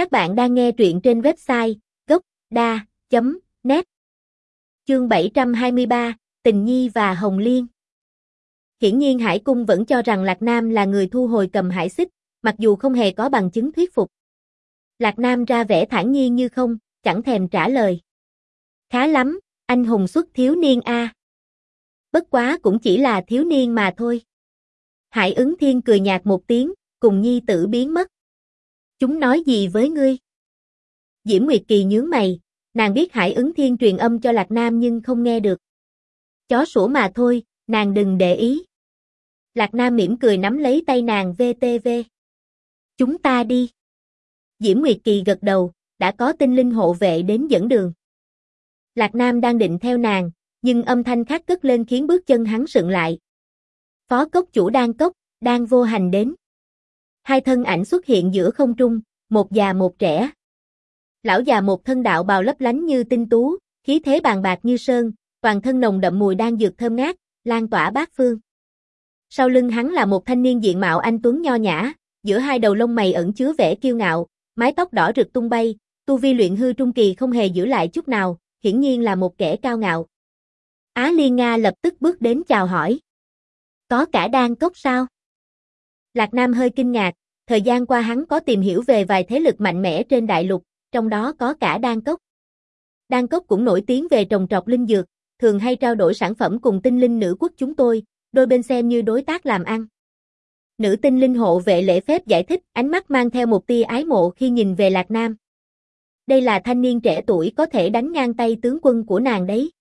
Các bạn đang nghe truyện trên website gốc.da.net Chương 723, Tình Nhi và Hồng Liên Hiển nhiên Hải Cung vẫn cho rằng Lạc Nam là người thu hồi cầm hải xích, mặc dù không hề có bằng chứng thuyết phục. Lạc Nam ra vẻ thản nhiên như không, chẳng thèm trả lời. Khá lắm, anh hùng xuất thiếu niên a. Bất quá cũng chỉ là thiếu niên mà thôi. Hải ứng thiên cười nhạt một tiếng, cùng nhi tử biến mất. Chúng nói gì với ngươi? Diễm Nguyệt Kỳ nhướng mày, nàng biết Hải ứng thiên truyền âm cho Lạc Nam nhưng không nghe được. Chó sủa mà thôi, nàng đừng để ý. Lạc Nam mỉm cười nắm lấy tay nàng VTV. Chúng ta đi. Diễm Nguyệt Kỳ gật đầu, đã có tinh linh hộ vệ đến dẫn đường. Lạc Nam đang định theo nàng, nhưng âm thanh khác cất lên khiến bước chân hắn sượng lại. Phó cốc chủ đang cốc, đang vô hành đến. Hai thân ảnh xuất hiện giữa không trung, một già một trẻ. Lão già một thân đạo bào lấp lánh như tinh tú, khí thế bàn bạc như sơn, toàn thân nồng đậm mùi đang dược thơm ngát, lan tỏa bát phương. Sau lưng hắn là một thanh niên diện mạo anh tuấn nho nhã, giữa hai đầu lông mày ẩn chứa vẻ kiêu ngạo, mái tóc đỏ rực tung bay, tu vi luyện hư trung kỳ không hề giữ lại chút nào, hiển nhiên là một kẻ cao ngạo. Á Liên Nga lập tức bước đến chào hỏi. Có cả đan cốc sao? Lạc Nam hơi kinh ngạc, thời gian qua hắn có tìm hiểu về vài thế lực mạnh mẽ trên đại lục, trong đó có cả đan cốc. Đan cốc cũng nổi tiếng về trồng trọt linh dược, thường hay trao đổi sản phẩm cùng tinh linh nữ quốc chúng tôi, đôi bên xem như đối tác làm ăn. Nữ tinh linh hộ vệ lễ phép giải thích, ánh mắt mang theo một tia ái mộ khi nhìn về Lạc Nam. Đây là thanh niên trẻ tuổi có thể đánh ngang tay tướng quân của nàng đấy.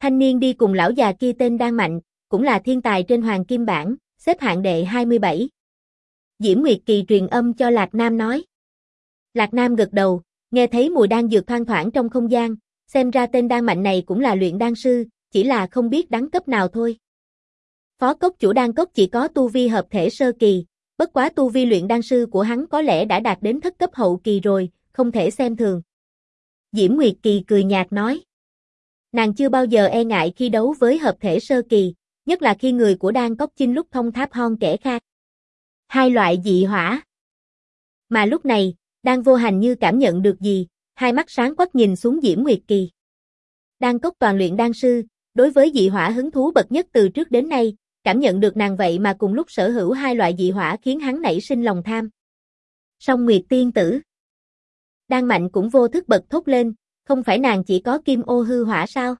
Thanh niên đi cùng lão già kia tên Đan Mạnh, cũng là thiên tài trên hoàng kim bảng, xếp hạng đệ 27. Diễm Nguyệt Kỳ truyền âm cho Lạc Nam nói. Lạc Nam gật đầu, nghe thấy mùi đan dược thoang thoảng trong không gian, xem ra tên đan mạnh này cũng là luyện đan sư, chỉ là không biết đẳng cấp nào thôi. Phó cốc chủ đan cốc chỉ có tu vi hợp thể sơ kỳ, bất quá tu vi luyện đan sư của hắn có lẽ đã đạt đến thất cấp hậu kỳ rồi, không thể xem thường. Diễm Nguyệt Kỳ cười nhạt nói. Nàng chưa bao giờ e ngại khi đấu với hợp thể sơ kỳ, nhất là khi người của đan cốc chinh lúc thông tháp hon kẻ khác. Hai loại dị hỏa. Mà lúc này, đang vô hành như cảm nhận được gì, hai mắt sáng quắc nhìn xuống Diễm Nguyệt Kỳ. Đan cốc toàn luyện đan sư, đối với dị hỏa hứng thú bậc nhất từ trước đến nay, cảm nhận được nàng vậy mà cùng lúc sở hữu hai loại dị hỏa khiến hắn nảy sinh lòng tham. Song Nguyệt Tiên Tử Đan Mạnh cũng vô thức bật thốt lên, không phải nàng chỉ có kim ô hư hỏa sao?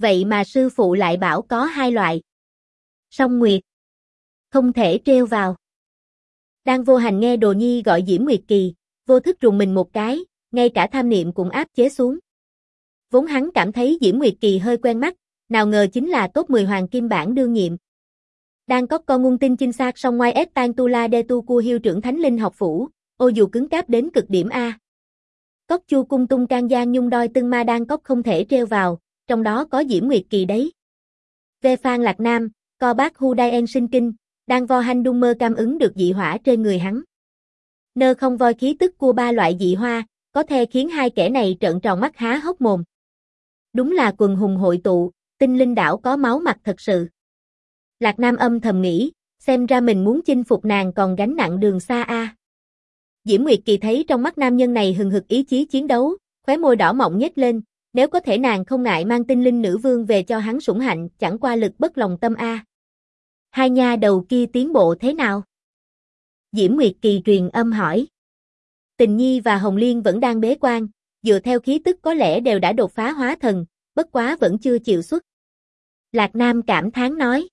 Vậy mà sư phụ lại bảo có hai loại. Song Nguyệt Không thể treo vào. Đang vô hành nghe Đồ Nhi gọi Diễm Nguyệt Kỳ, vô thức rùng mình một cái, ngay cả tham niệm cũng áp chế xuống. Vốn hắn cảm thấy Diễm Nguyệt Kỳ hơi quen mắt, nào ngờ chính là tốt 10 hoàng kim bản đương nhiệm. Đang có con ngung tin chinh xác song ngoài ép tan tu la đê tu cu hiêu trưởng thánh linh học phủ, ô dù cứng cáp đến cực điểm A. Cốc chu cung tung can gian nhung đôi tưng ma đang cốc không thể treo vào, trong đó có Diễm Nguyệt Kỳ đấy. Về Phan Lạc Nam, co bác Hu Đai En sinh kinh, đang vo hành đung mơ cảm ứng được dị hỏa trên người hắn. Nơ không voi khí tức của ba loại dị hoa, có thể khiến hai kẻ này trợn tròn mắt há hốc mồm. Đúng là quần hùng hội tụ, tinh linh đảo có máu mặt thật sự. Lạc Nam âm thầm nghĩ, xem ra mình muốn chinh phục nàng còn gánh nặng đường xa a. Diễm Nguyệt Kỳ thấy trong mắt nam nhân này hừng hực ý chí chiến đấu, khóe môi đỏ mọng nhếch lên, nếu có thể nàng không ngại mang tinh linh nữ vương về cho hắn sủng hạnh, chẳng qua lực bất lòng tâm a. Hai nha đầu kia tiến bộ thế nào? Diễm Nguyệt Kỳ truyền âm hỏi. Tình Nhi và Hồng Liên vẫn đang bế quan, dựa theo khí tức có lẽ đều đã đột phá hóa thần, bất quá vẫn chưa chịu xuất. Lạc Nam cảm thán nói.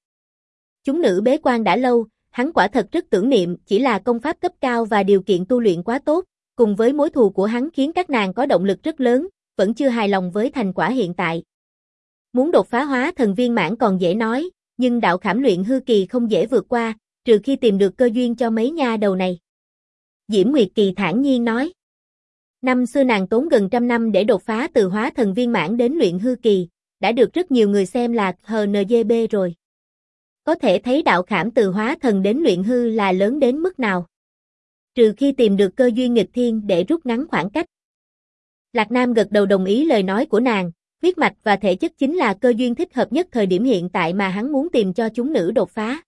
Chúng nữ bế quan đã lâu, hắn quả thật rất tưởng niệm, chỉ là công pháp cấp cao và điều kiện tu luyện quá tốt, cùng với mối thù của hắn khiến các nàng có động lực rất lớn, vẫn chưa hài lòng với thành quả hiện tại. Muốn đột phá hóa thần viên mãn còn dễ nói, nhưng đạo khảm luyện hư kỳ không dễ vượt qua, trừ khi tìm được cơ duyên cho mấy nha đầu này. Diễm Nguyệt Kỳ thản nhiên nói. Năm xưa nàng tốn gần trăm năm để đột phá từ hóa thần viên mãn đến luyện hư kỳ, đã được rất nhiều người xem là HNGB rồi. Có thể thấy đạo khảm từ hóa thần đến luyện hư là lớn đến mức nào. Trừ khi tìm được cơ duyên nghịch thiên để rút ngắn khoảng cách. Lạc Nam gật đầu đồng ý lời nói của nàng, huyết mạch và thể chất chính là cơ duyên thích hợp nhất thời điểm hiện tại mà hắn muốn tìm cho chúng nữ đột phá.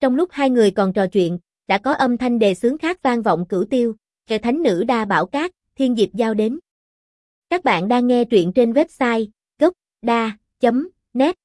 Trong lúc hai người còn trò chuyện, đã có âm thanh đề sướng khác vang vọng cửu tiêu, Kẻ thánh nữ đa bảo cát, thiên diệp giao đến. Các bạn đang nghe truyện trên website gocda.net